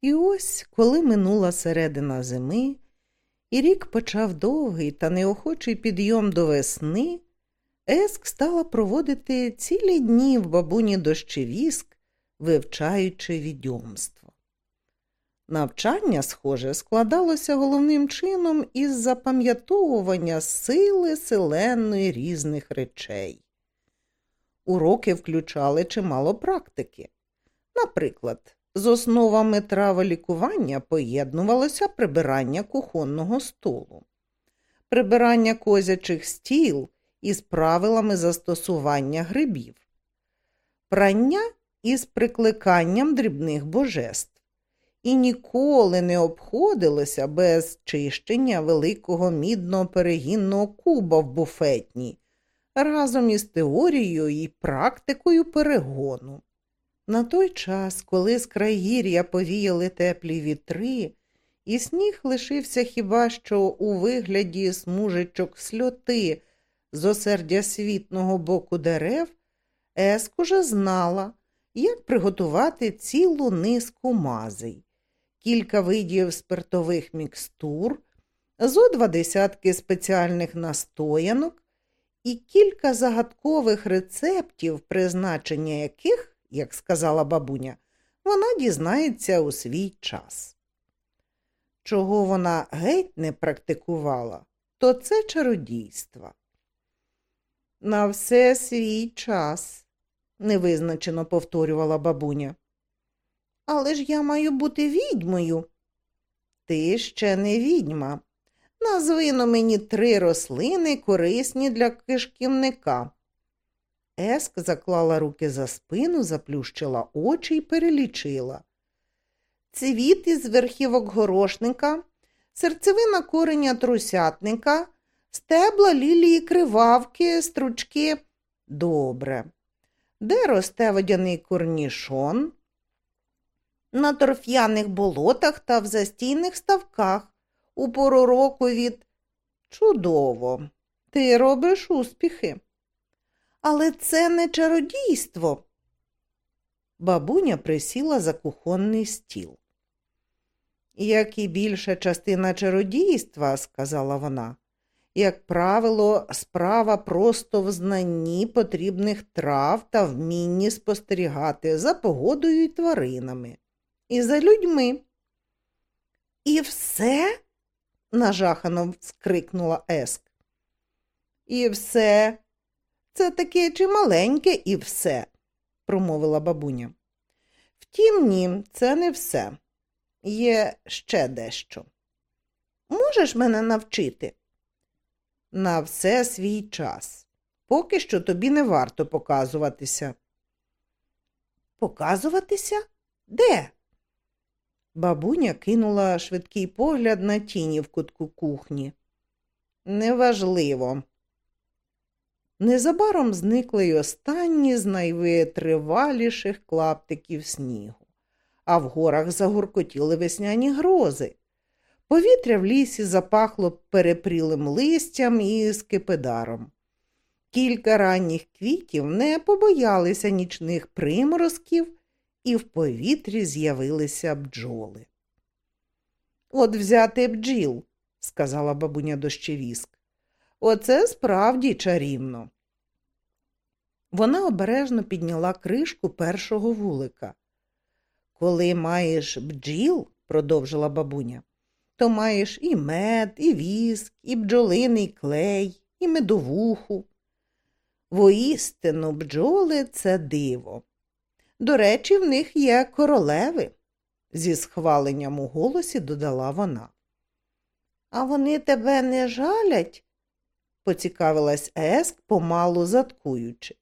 І ось, коли минула середина зими, і рік почав довгий та неохочий підйом до весни, Еск стала проводити цілі дні в бабуні дощевіск, вивчаючи відьомство. Навчання, схоже, складалося головним чином із запам'ятовування сили селенної різних речей. Уроки включали чимало практики. Наприклад, з основами траволікування поєднувалося прибирання кухонного столу, прибирання козячих стіл із правилами застосування грибів, прання із прикликанням дрібних божеств. І ніколи не обходилося без чищення великого мідного перегінного куба в буфетні разом із теорією і практикою перегону. На той час, коли з країр'я повіяли теплі вітри, і сніг лишився хіба що у вигляді смужечок сльоти з осердя світного боку дерев, Еск уже знала, як приготувати цілу низку мазей, кілька видів спиртових мікстур, зо два десятки спеціальних настоянок і кілька загадкових рецептів, призначення яких як сказала бабуня, вона дізнається у свій час. Чого вона геть не практикувала, то це чародійство. На все свій час, невизначено повторювала бабуня. Але ж я маю бути відьмою. Ти ще не відьма. Назвино мені три рослини, корисні для кишківника. Еск заклала руки за спину, заплющила очі і перелічила. Цвіт із верхівок горошника, серцевина кореня трусятника, стебла лілії кривавки, стручки. Добре. Де росте водяний корнішон? На торф'яних болотах та в застійних ставках. У пору року від чудово. Ти робиш успіхи. Але це не чародійство. Бабуня присіла за кухонний стіл. Як і більша частина чародійства, сказала вона, як правило, справа просто в знанні потрібних трав та вмінні спостерігати за погодою і тваринами, і за людьми. І все? нажахано скрикнула Еск. І все, це таке чималеньке і все, промовила бабуня. Втім, ні, це не все. Є ще дещо. Можеш мене навчити? На все свій час. Поки що тобі не варто показуватися. Показуватися? Де? Бабуня кинула швидкий погляд на тіні в кутку кухні. Неважливо, Незабаром зникли й останні з найвитриваліших клаптиків снігу, а в горах загуркотіли весняні грози. Повітря в лісі запахло перепрілим листям і скипидаром. Кілька ранніх квітів не побоялися нічних приморозків, і в повітрі з'явилися бджоли. От взяти бджіл, сказала бабуня дощевіск. Оце справді чарівно. Вона обережно підняла кришку першого вулика. Коли маєш бджіл, продовжила бабуня, то маєш і мед, і віск, і бджолиний клей, і медовуху. Воістину бджоли це диво. До речі, в них є королеви, зі схваленням у голосі додала вона. А вони тебе не жалять? поцікавилась Еск, помалу заткуючи.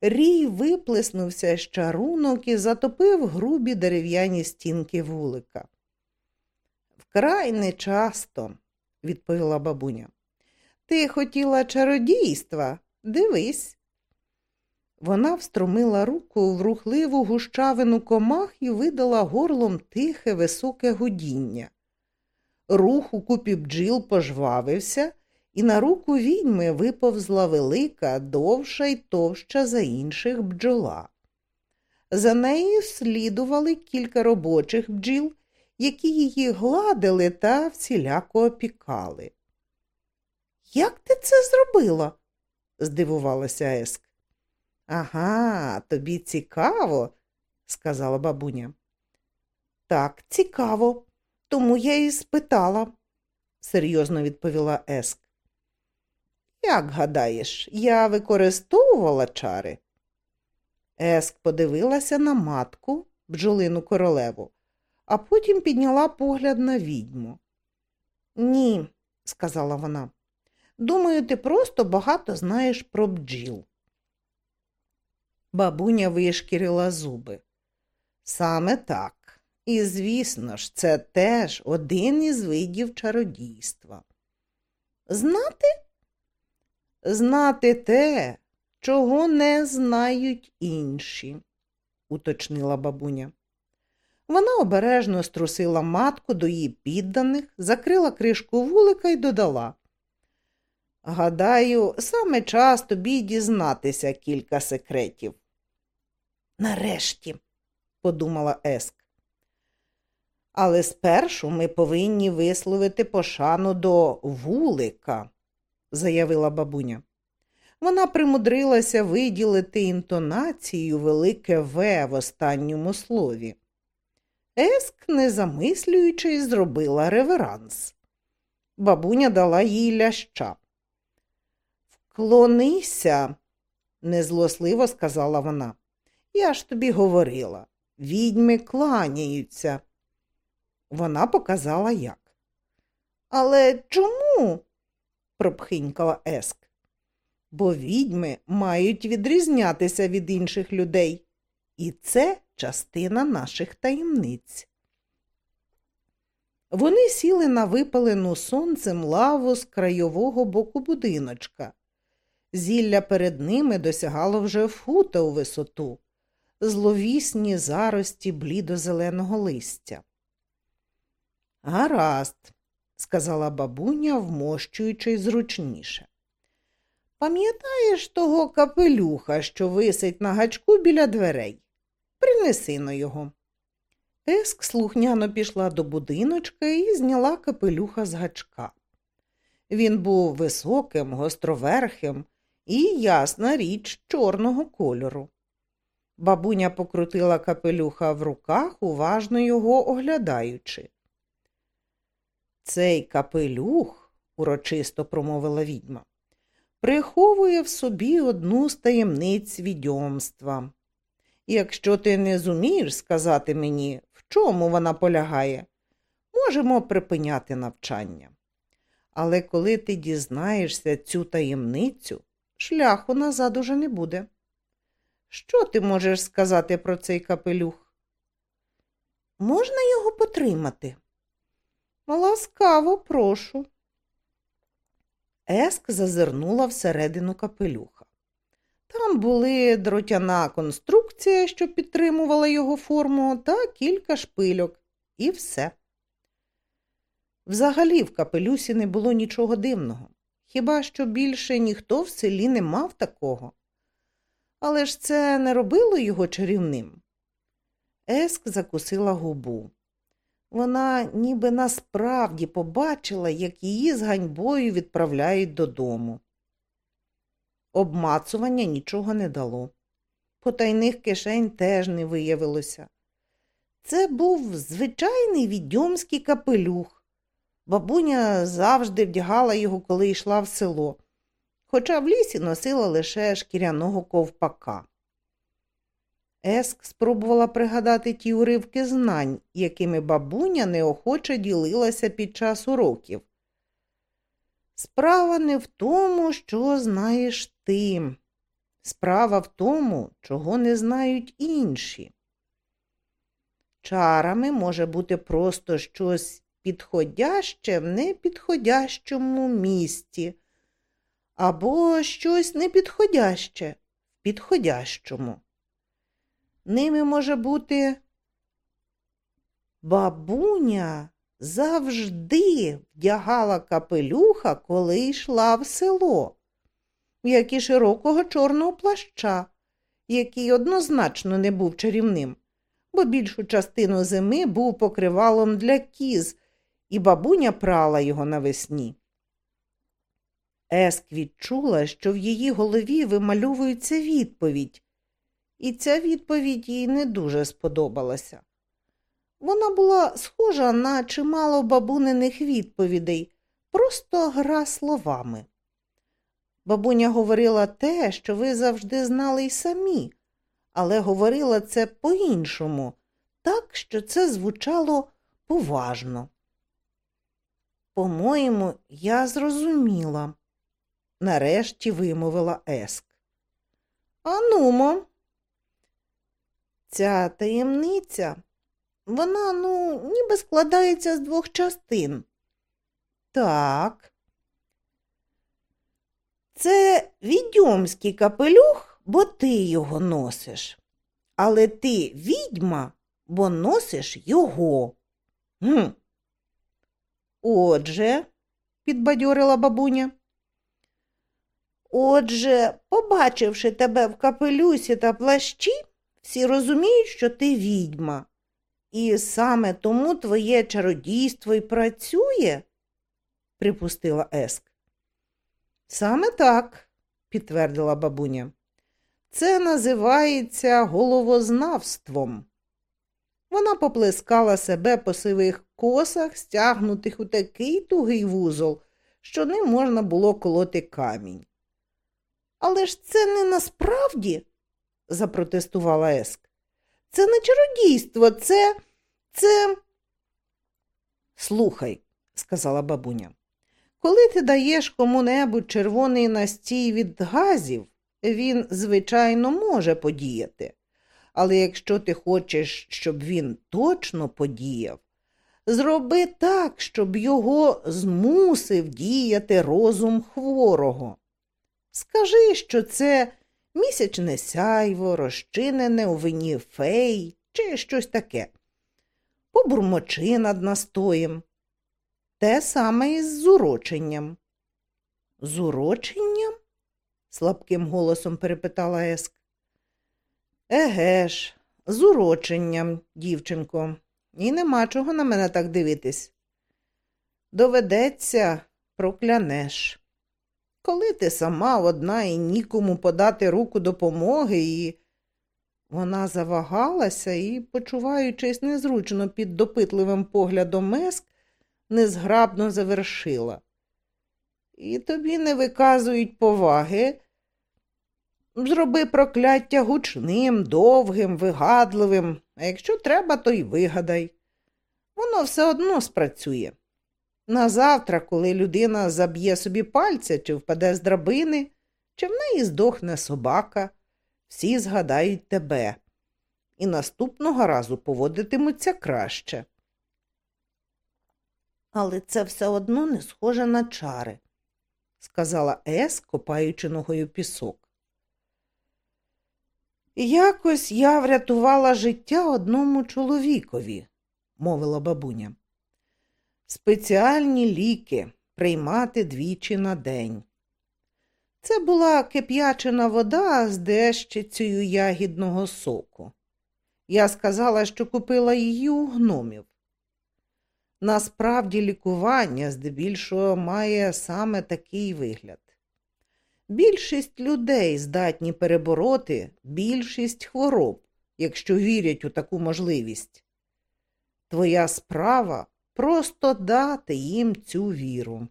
Рій виплеснувся з чарунок і затопив грубі дерев'яні стінки вулика. Вкрай нечасто, відповіла бабуня. Ти хотіла чародійства, дивись. Вона встромила руку в рухливу гущавину комах і видала горлом тихе, високе гудіння. Рух у купі бджіл пожвавився, і на руку відьми виповзла велика, довша й товща за інших бджола. За нею слідували кілька робочих бджіл, які її гладили та всіляко опікали. Як ти це зробила? здивувалася Еск. Ага, тобі цікаво, сказала бабуня. Так, цікаво, тому я і спитала, серйозно відповіла Еск. Як гадаєш, я використовувала чари? Еск подивилася на матку, бджолину королеву, а потім підняла погляд на відьму. Ні, сказала вона. Думаю, ти просто багато знаєш про бджіл. Бабуня вишкірила зуби. Саме так. І, звісно ж, це теж один із видів чародійства. Знати? Знати те, чого не знають інші, уточнила бабуня. Вона обережно струсила матку до її підданих, закрила кришку вулика і додала. Гадаю, саме час тобі дізнатися кілька секретів. Нарешті, подумала Еск. Але спершу ми повинні висловити пошану до вулика, заявила бабуня. Вона примудрилася виділити інтонацію велике В в останньому слові. Еск, не замислюючись, зробила реверанс. Бабуня дала їй ляща. Вклонися, незлосливо сказала вона. Я ж тобі говорила. Відьми кланяються. Вона показала як. Але чому? пропхинькала Еск. Бо відьми мають відрізнятися від інших людей, і це частина наших таємниць. Вони сіли на випалену сонцем лаву з крайового боку будиночка. Зілля перед ними досягало вже фута у висоту, зловісні зарості блідо-зеленого листя. Гаразд, сказала бабуня, вмощуючи зручніше. Пам'ятаєш того капелюха, що висить на гачку біля дверей? Принеси но його. Еск слухняно пішла до будиночка і зняла капелюха з гачка. Він був високим, гостроверхим і, ясна річ, чорного кольору. Бабуня покрутила капелюха в руках, уважно його оглядаючи. Цей капелюх, урочисто промовила відьма, приховує в собі одну з таємниць відьомства. Якщо ти не зумієш сказати мені, в чому вона полягає, можемо припиняти навчання. Але коли ти дізнаєшся цю таємницю, шляху назад уже не буде. Що ти можеш сказати про цей капелюх? Можна його потримати? Ласкаво, прошу. Еск зазирнула всередину капелюха. Там були дротяна конструкція, що підтримувала його форму, та кілька шпильок, і все. Взагалі в капелюсі не було нічого дивного, хіба що більше ніхто в селі не мав такого. Але ж це не робило його чарівним. Еск закусила губу. Вона ніби насправді побачила, як її з ганьбою відправляють додому. Обмацування нічого не дало. Потайних кишень теж не виявилося. Це був звичайний відьомський капелюх. Бабуня завжди вдягала його, коли йшла в село, хоча в лісі носила лише шкіряного ковпака. Еск спробувала пригадати ті уривки знань, якими бабуня неохоче ділилася під час уроків. Справа не в тому, що знаєш ти. Справа в тому, чого не знають інші. Чарами може бути просто щось підходяще в непідходящому місці, або щось непідходяще в підходящому. Ними може бути бабуня завжди вдягала капелюха, коли йшла в село, як і широкого чорного плаща, який однозначно не був чарівним, бо більшу частину зими був покривалом для кіз, і бабуня прала його навесні. Еск відчула, що в її голові вимальовується відповідь, і ця відповідь їй не дуже сподобалася. Вона була схожа на чимало бабуниних відповідей, просто гра словами. Бабуня говорила те, що ви завжди знали й самі, але говорила це по-іншому, так, що це звучало поважно. По-моєму, я зрозуміла, нарешті вимовила Еск. Анумо, ця таємниця, вона, ну, ніби складається з двох частин. Так. Це відьомський капелюх, бо ти його носиш. Але ти відьма, бо носиш його. Гм. Отже, підбадьорила бабуня. Отже, побачивши тебе в капелюсі та плащі, всі розуміють, що ти відьма. І саме тому твоє чародійство й працює, припустила Еск. Саме так, підтвердила бабуня. Це називається головознавством. Вона поплескала себе по сивих косах, стягнутих у такий тугий вузол, що не можна було колоти камінь. Але ж це не насправді, запротестувала Еск. Це не чародійство, це, це. Слухай, сказала бабуня, коли ти даєш кому-небудь червоний настій від газів, він, звичайно, може подіяти. Але якщо ти хочеш, щоб він точно подіяв, зроби так, щоб його змусив діяти розум хворого. Скажи, що це місячне сяйво, розчинене у вині фей чи щось таке. Побурмочи над настоєм. Те саме із зуроченням. Зуроченням? слабким голосом перепитала Еск. Еге ж, з уроченням, дівчинко, і нема чого на мене так дивитись. Доведеться, проклянеш. Коли ти сама одна і нікому подати руку допомоги, і вона завагалася і, почуваючись незручно під допитливим поглядом Меск, незграбно завершила. І тобі не виказують поваги. Зроби прокляття гучним, довгим, вигадливим, а якщо треба, то й вигадай. Воно все одно спрацює. На завтра, коли людина заб'є собі пальця чи впаде з драбини, чи в неї здохне собака, всі згадають тебе і наступного разу поводитимуться краще. Але це все одно не схоже на чари, сказала Ес, копаючи ногою пісок. Якось я врятувала життя одному чоловікові, мовила бабуня. Спеціальні ліки приймати двічі на день. Це була кип'ячена вода з дещицею ягідного соку. Я сказала, що купила її у гномів. Насправді лікування здебільшого має саме такий вигляд. Більшість людей здатні перебороти більшість хвороб, якщо вірять у таку можливість. Твоя справа просто дати їм цю віру.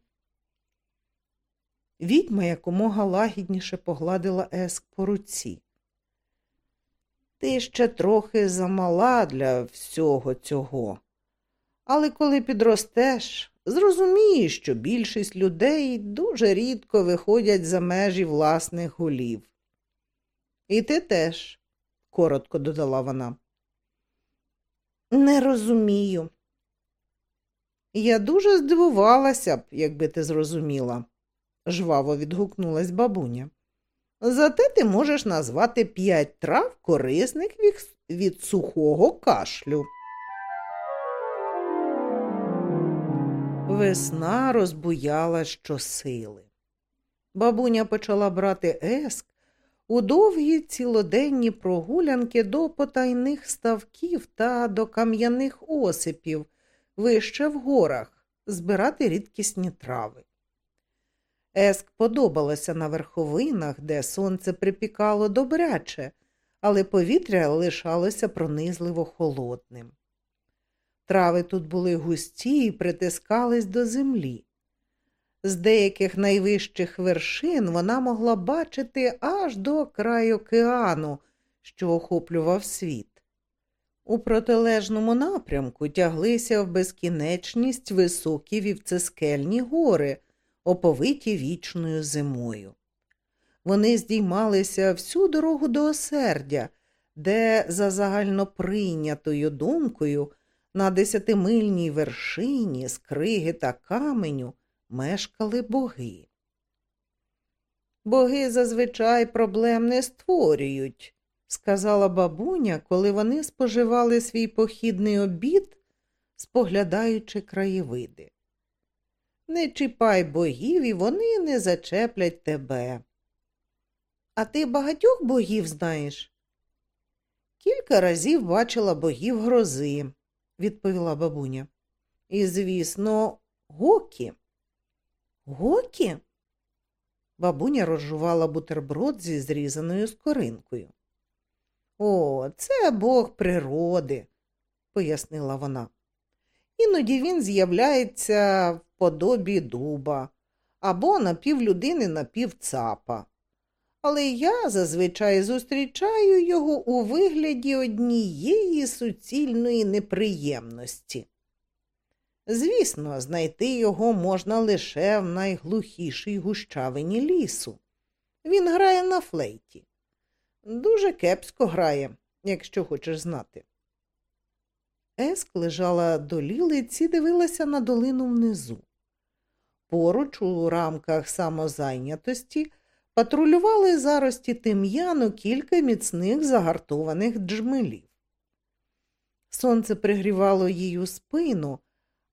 Відьма якомога лагідніше погладила Еск по руці. Ти ще трохи замала для всього цього. Але коли підростеш, зрозумієш, що більшість людей дуже рідко виходять за межі власних голів. І ти теж, коротко додала вона. Не розумію. Я дуже здивувалася б, якби ти зрозуміла, жваво відгукнулась бабуня. Зате ти можеш назвати п'ять трав корисних від сухого кашлю. Весна розбуяла щосили. Бабуня почала брати еск у довгі цілоденні прогулянки до потайних ставків та до кам'яних осипів, вище в горах, збирати рідкісні трави. Еск подобалося на верховинах, де сонце припікало добряче, але повітря лишалося пронизливо холодним. Трави тут були густі і притискались до землі. З деяких найвищих вершин вона могла бачити аж до краю океану, що охоплював світ. У протилежному напрямку тяглися в безкінечність високі вівцескельні гори, оповиті вічною зимою. Вони здіймалися всю дорогу до осердя, де, за загальноприйнятою думкою, на десятимильній вершині з криги та каменю мешкали боги. Боги зазвичай проблем не створюють, сказала бабуня, коли вони споживали свій похідний обід, споглядаючи краєвиди. Не чіпай богів, і вони не зачеплять тебе. А ти багатьох богів знаєш? Кілька разів бачила богів грози, відповіла бабуня. І, звісно, гокі. Гокі? Бабуня розжувала бутерброд зі зрізаною скоринкою. О, це бог природи, пояснила вона. Іноді він з'являється в подобі дуба або напівлюдини напівцапа. Але я зазвичай зустрічаю його у вигляді однієї суцільної неприємності. Звісно, знайти його можна лише в найглухішій гущавині лісу. Він грає на флейті. Дуже кепсько грає, якщо хочеш знати. Еск лежала до лілиці дивилася на долину внизу. Поруч, у рамках самозайнятості, патрулювали зарості тим'яну кілька міцних загартованих джмелів. Сонце пригрівало її спину,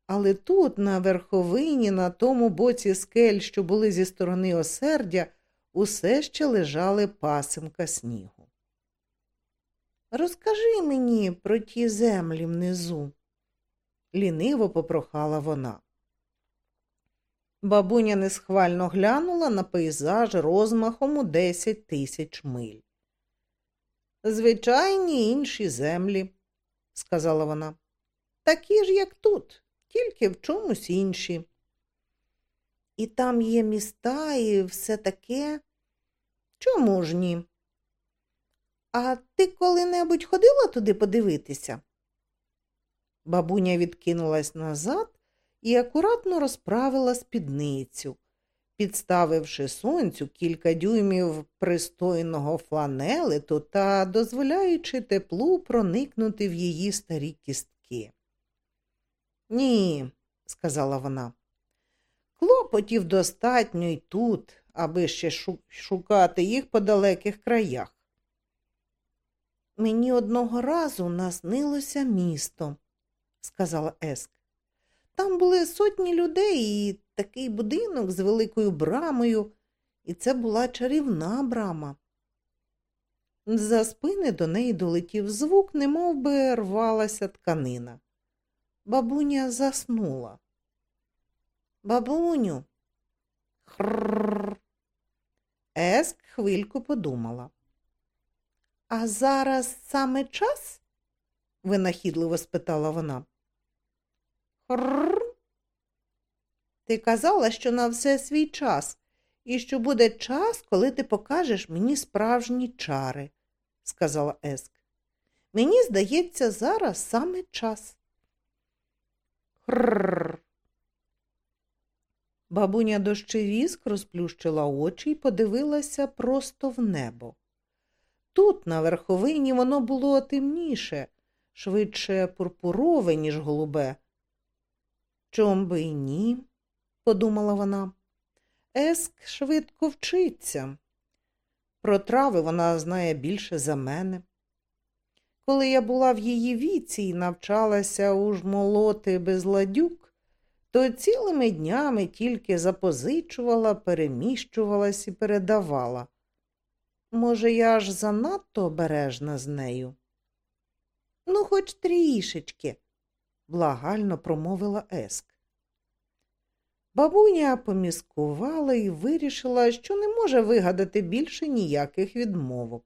але тут, на верховині, на тому боці скель, що були зі сторони осердя, усе ще лежали пасимка снігу. Розкажи мені про ті землі внизу, ліниво попрохала вона. Бабуня несхвально глянула на пейзаж розмахом у десять тисяч миль. Звичайні інші землі, сказала вона, такі ж, як тут, тільки в чомусь інші. І там є міста і все таке. Чому ж ні? А ти коли-небудь ходила туди подивитися? Бабуня відкинулась назад і акуратно розправила спідницю, підставивши сонцю кілька дюймів пристойного фланелету та дозволяючи теплу проникнути в її старі кістки. Ні, сказала вона, клопотів достатньо й тут, аби ще шукати їх по далеких краях. Мені одного разу наснилося місто, сказала Еск. Там були сотні людей і такий будинок з великою брамою, і це була чарівна брама. За спини до неї долетів звук, немов би рвалася тканина. Бабуня заснула. Бабуню. Хрррр. Еск хвильку подумала. А зараз саме час? винахідливо спитала вона. Хрррр. Ти казала, що на все свій час, і що буде час, коли ти покажеш мені справжні чари, сказала Еск. Мені здається, зараз саме час. Хрррр. Бабуня дощевіск розплющила очі і подивилася просто в небо. Тут, на верховині, воно було темніше, швидше пурпурове, ніж голубе. Чом би й ні, подумала вона. Еск швидко вчиться. Про трави вона знає більше за мене. Коли я була в її віці і навчалася уж молоти безладюк, то цілими днями тільки запозичувала, переміщувалась і передавала. Може, я ж занадто обережна з нею? Ну, хоч трішечки, благально промовила Еск. Бабуня поміскувала і вирішила, що не може вигадати більше ніяких відмовок.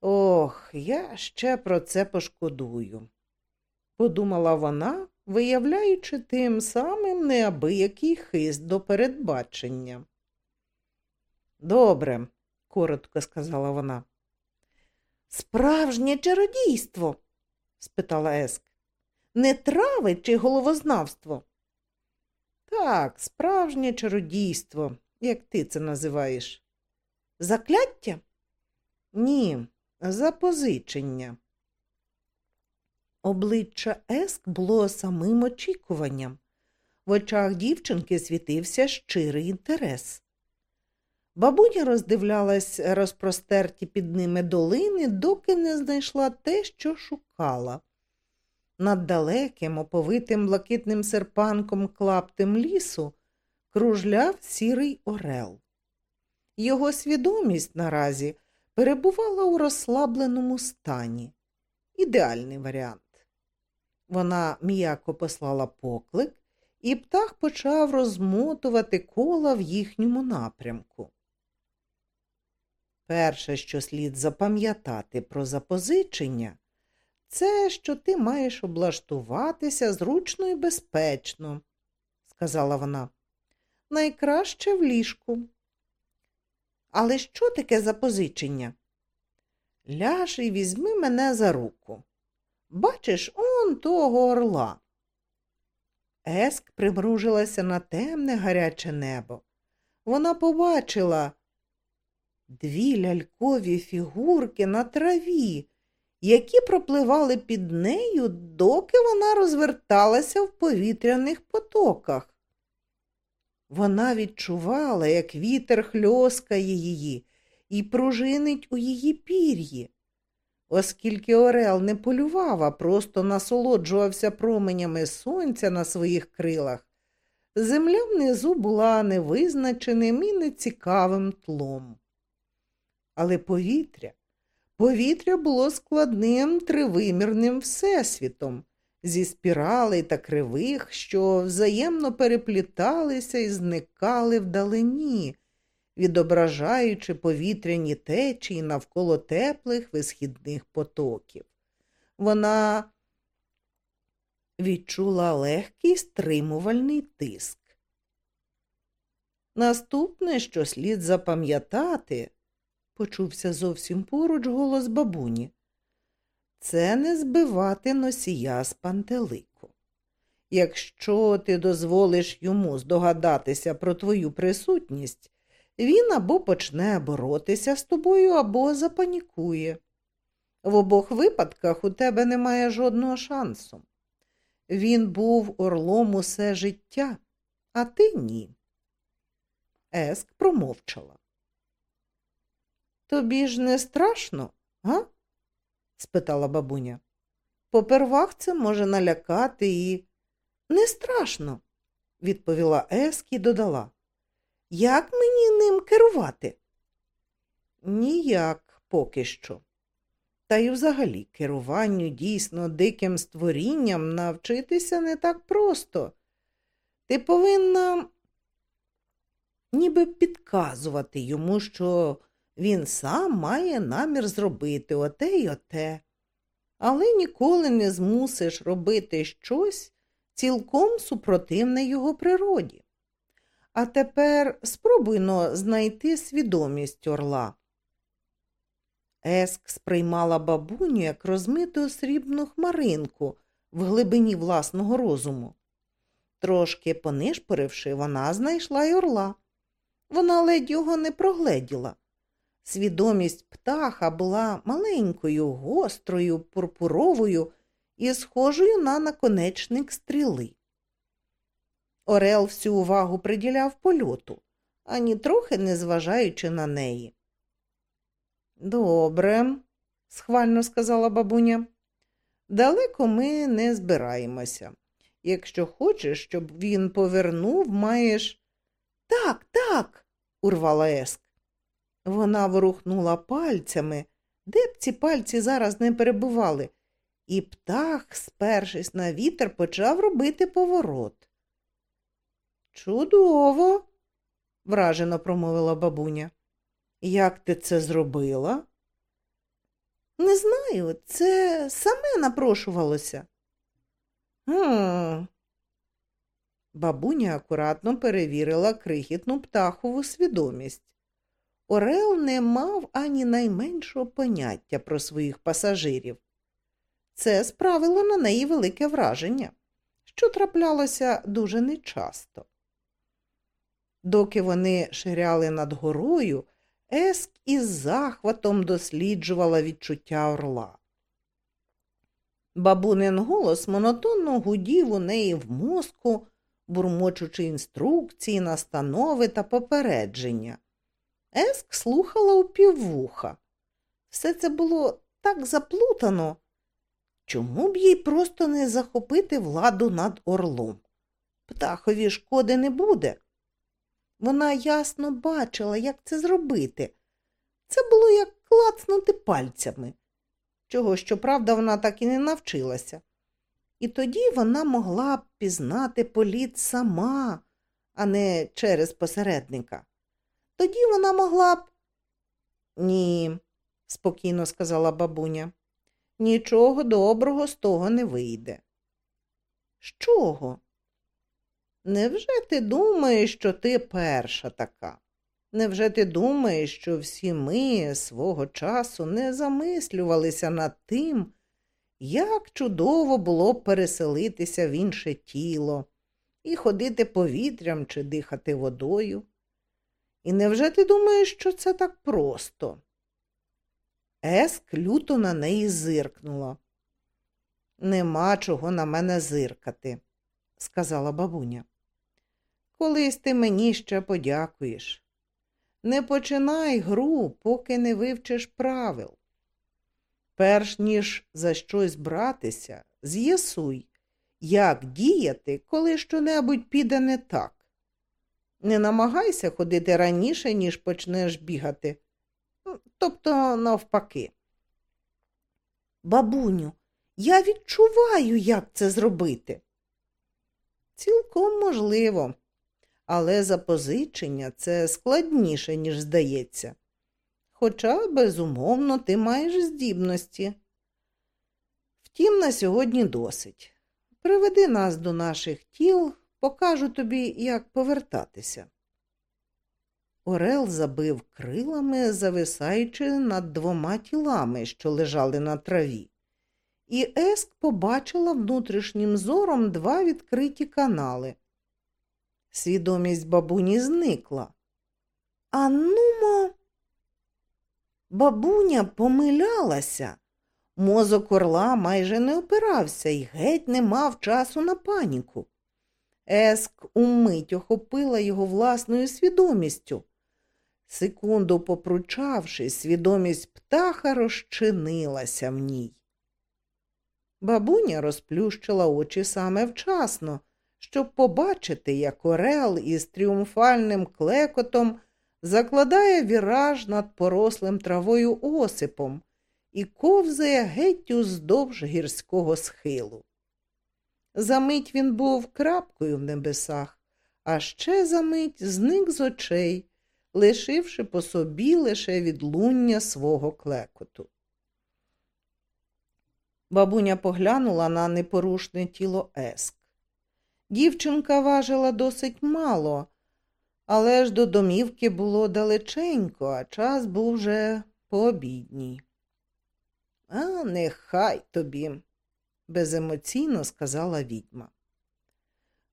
Ох, я ще про це пошкодую, подумала вона, виявляючи тим самим неабиякий хист до передбачення. Добре, коротко сказала вона. Справжнє чародійство? спитала Еск. Не трави чи головознавство? Так, справжнє чародійство, як ти це називаєш. Закляття? Ні, запозичення. Обличчя Еск було самим очікуванням. В очах дівчинки світився щирий інтерес. Бабуня роздивлялась розпростерті під ними долини, доки не знайшла те, що шукала. Над далеким, оповитим блакитним серпанком клаптем лісу кружляв сірий орел. Його свідомість наразі перебувала у розслабленому стані. Ідеальний варіант. Вона м'яко послала поклик, і птах почав розмотувати кола в їхньому напрямку. Перше, що слід запам'ятати про запозичення, це що ти маєш облаштуватися зручно і безпечно, сказала вона. Найкраще в ліжку. Але що таке запозичення? Ляж і візьми мене за руку. Бачиш он того орла. Еск примружилася на темне гаряче небо. Вона побачила дві лялькові фігурки на траві, які пропливали під нею, доки вона розверталася в повітряних потоках. Вона відчувала, як вітер хльоскає її і пружинить у її пір'ї. Оскільки Орел не полював, а просто насолоджувався променями сонця на своїх крилах, земля внизу була невизначеним і нецікавим тлом. Але повітря, повітря було складним тривимірним всесвітом, зі спіралей та кривих, що взаємно перепліталися і зникали вдалині, відображаючи повітряні течії навколо теплих висхідних потоків. Вона відчула легкий стримувальний тиск. Наступне, що слід запам'ятати, почувся зовсім поруч голос бабуні. Це не збивати носія з пантелику. Якщо ти дозволиш йому здогадатися про твою присутність, він або почне боротися з тобою, або запанікує. В обох випадках у тебе немає жодного шансу. Він був орлом усе життя, а ти ні. Еск промовчала. Тобі ж не страшно, га? спитала бабуня. Попервах це може налякати і. Не страшно, відповіла Еск і додала. Як мені ним керувати? Ніяк поки що. Та й взагалі керуванню дійсно диким створінням навчитися не так просто. Ти повинна ніби підказувати йому, що він сам має намір зробити оте й оте, але ніколи не змусиш робити щось цілком супротивне його природі. А тепер спробуйно знайти свідомість орла. Еск сприймала бабуню як розмиту срібну хмаринку в глибині власного розуму. Трошки понишпоривши, вона знайшла й орла. Вона ледь його не прогледіла. Свідомість птаха була маленькою, гострою, пурпуровою і схожою на наконечник стріли. Орел всю увагу приділяв польоту, ані трохи не зважаючи на неї. Добре, схвально сказала бабуня. Далеко ми не збираємося. Якщо хочеш, щоб він повернув, маєш. Так, так, урвала Еск. Вона ворухнула пальцями, де б ці пальці зараз не перебували, і птах, спершись на вітер, почав робити поворот. Чудово, вражено промовила бабуня. Як ти це зробила? Не знаю, це саме напрошувалося. Гм. Бабуня акуратно перевірила крихітну птахову свідомість. Орел не мав ані найменшого поняття про своїх пасажирів. Це справило на неї велике враження, що траплялося дуже нечасто. Доки вони ширяли над горою, Еск із захватом досліджувала відчуття орла. Бабунин голос монотонно гудів у неї в мозку, бурмочучи інструкції, настанови та попередження. Еск слухала у піввуха. Все це було так заплутано. Чому б їй просто не захопити владу над орлом? Птахові шкоди не буде. Вона ясно бачила, як це зробити. Це було як клацнути пальцями, чого, щоправда, вона так і не навчилася. І тоді вона могла б пізнати політ сама, а не через посередника. Тоді вона могла б. Ні, спокійно сказала бабуня, нічого доброго з того не вийде. З чого? Невже ти думаєш, що ти перша така? Невже ти думаєш, що всі ми свого часу не замислювалися над тим, як чудово було б переселитися в інше тіло і ходити повітрям чи дихати водою? І невже ти думаєш, що це так просто? Еск люто на неї зиркнула. Нема чого на мене зиркати, сказала бабуня. Колись ти мені ще подякуєш. Не починай гру, поки не вивчиш правил. Перш ніж за щось братися, з'ясуй, як діяти, коли щонебудь піде не так. Не намагайся ходити раніше, ніж почнеш бігати. Тобто, навпаки. Бабуню, я відчуваю, як це зробити. Цілком можливо, але запозичення це складніше, ніж здається. Хоча, безумовно, ти маєш здібності. Втім, на сьогодні досить. Приведи нас до наших тіл, покажу тобі, як повертатися. Орел забив крилами, зависаючи над двома тілами, що лежали на траві, і Еск побачила внутрішнім зором два відкриті канали. Свідомість бабуні зникла. А нумо. Бабуня помилялася. Мозок орла майже не опирався і геть не мав часу на паніку. Еск умить охопила його власною свідомістю. Секунду попручавши, свідомість птаха розчинилася в ній. Бабуня розплющила очі саме вчасно, щоб побачити, як Орел із тріумфальним клекотом закладає віраж над порослим травою осипом і ковзає геть уздовж гірського схилу. Замить він був крапкою в небесах, а ще замить зник з очей, лишивши по собі лише відлуння свого клекоту. Бабуня поглянула на непорушне тіло Еск. Дівчинка важила досить мало, але ж до домівки було далеченько, а час був вже пообідній. А нехай тобі, беземоційно сказала відьма.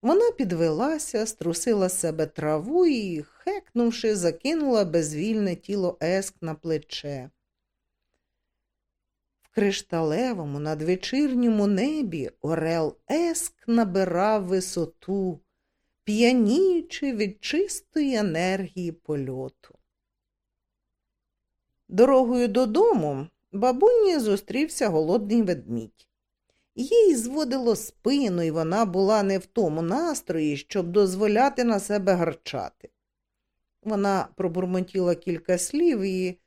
Вона підвелася, струсила з себе траву і, хекнувши, закинула безвільне тіло еск на плече. В кришталевому надвечірньому небі Орел Еск набирав висоту, п'яніючи від чистої енергії польоту. Дорогою додому бабуні зустрівся голодний ведмідь. Їй зводило спину, і вона була не в тому настрої, щоб дозволяти на себе гарчати. Вона пробурмотіла кілька слів і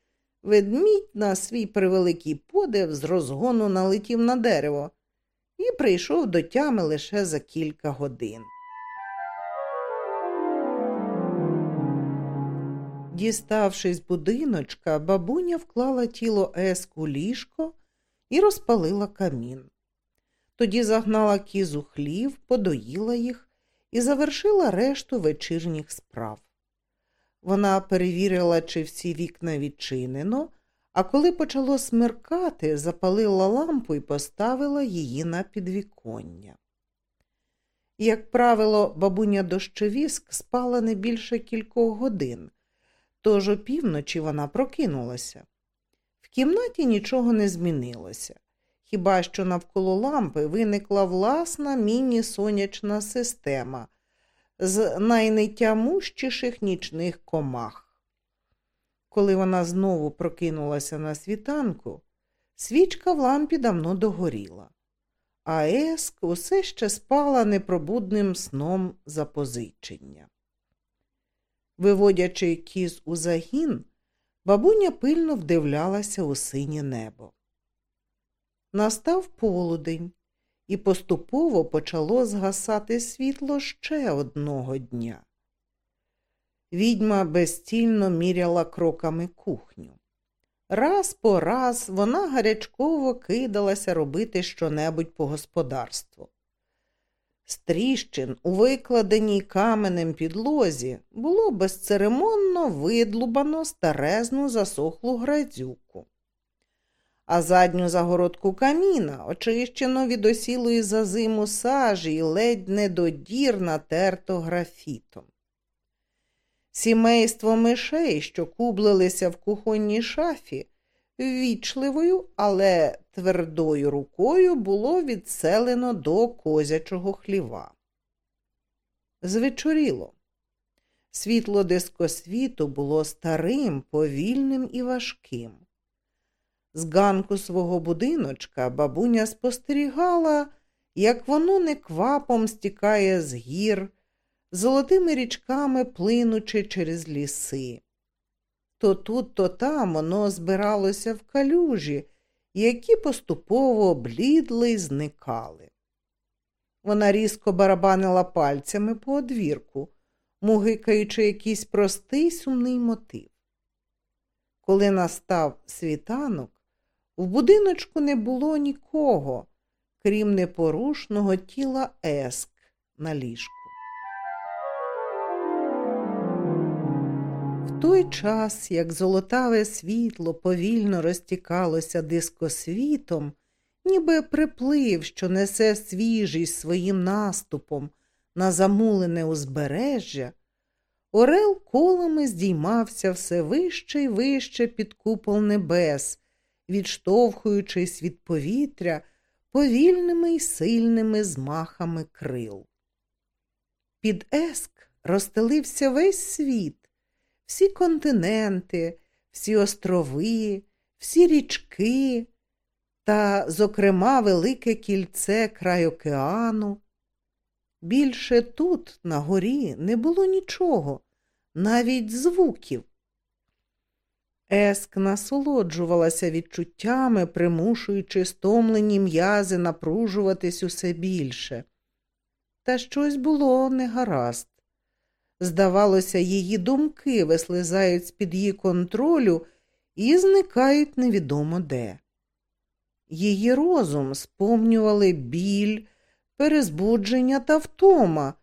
ведмідь на свій превеликий подив з розгону налетів на дерево і прийшов до тями лише за кілька годин. Діставшись будиночка, бабуня вклала тіло Еску ліжко і розпалила камін. Тоді загнала кізу хлів, подоїла їх і завершила решту вечірніх справ. Вона перевірила, чи всі вікна відчинено, а коли почало смеркати, запалила лампу і поставила її на підвіконня. Як правило, бабуня дощовіск спала не більше кількох годин, тож опівночі вона прокинулася. В кімнаті нічого не змінилося, хіба що навколо лампи виникла власна міні-сонячна система з найнетямущіших нічних комах. Коли вона знову прокинулася на світанку, свічка в лампі давно догоріла, а Еск усе ще спала непробудним сном запозичення. Виводячи кіз у загін, бабуня пильно вдивлялася у синє небо. Настав полудень, і поступово почало згасати світло ще одного дня. Відьма безцільно міряла кроками кухню. Раз по раз вона гарячково кидалася робити щонебудь по господарству. З тріщин у викладеній каменем підлозі було безцеремонно видлубано старезну засохлу градзюку а задню загородку каміна очищено від осілої за зиму сажі і ледь не до дір натерто графітом. Сімейство мишей, що кублилися в кухонній шафі, ввічливою, але твердою рукою було відселено до козячого хліва. Звечоріло. Світло дискосвіту було старим, повільним і важким. З ганку свого будиночка бабуня спостерігала, як воно неквапом стікає з гір, золотими річками плинучи через ліси. То тут, то там воно збиралося в калюжі, які поступово блідли й зникали. Вона різко барабанила пальцями по одвірку, мугикаючи якийсь простий сумний мотив. Коли настав світанок, в будиночку не було нікого, крім непорушного тіла Еск на ліжку. В той час, як золотаве світло повільно розтікалося дискосвітом, ніби приплив, що несе свіжість своїм наступом на замулене узбережжя, Орел колами здіймався все вище й вище під купол небес відштовхуючись від повітря повільними й сильними змахами крил. Під Еск розстелився весь світ, всі континенти, всі острови, всі річки та, зокрема, велике кільце край океану. Більше тут, на горі, не було нічого, навіть звуків. Еск насолоджувалася відчуттями, примушуючи стомлені м'язи напружуватись усе більше. Та щось було негаразд. Здавалося, її думки вислизають з під її контролю і зникають невідомо де. Її розум сповнювали біль, перезбудження та втома,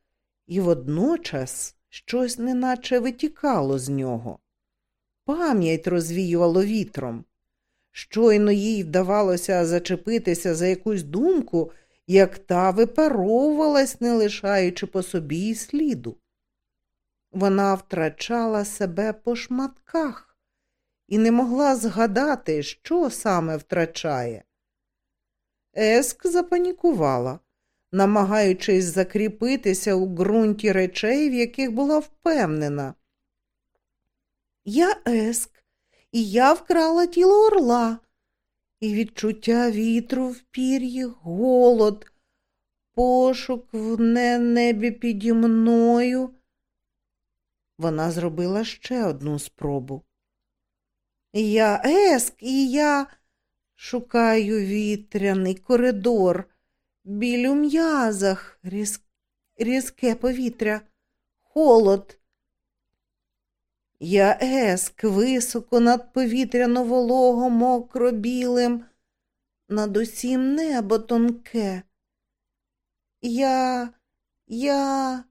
і водночас щось неначе витікало з нього пам'ять розвіювало вітром. Щойно їй вдавалося зачепитися за якусь думку, як та випаровувалась, не лишаючи по собі й сліду. Вона втрачала себе по шматках і не могла згадати, що саме втрачає. Еск запанікувала, намагаючись закріпитися у ґрунті речей, в яких була впевнена. Я Еск, і я вкрала тіло орла. і відчуття вітру в пір'ї, голод, пошук в небі піді мною. Вона зробила ще одну спробу. Я еск, і я шукаю вітряний коридор, біль у м'язах, різ... різке повітря, холод. Я еск високо над повітряно волого, мокро білим, над усім небо тонке. Я, я.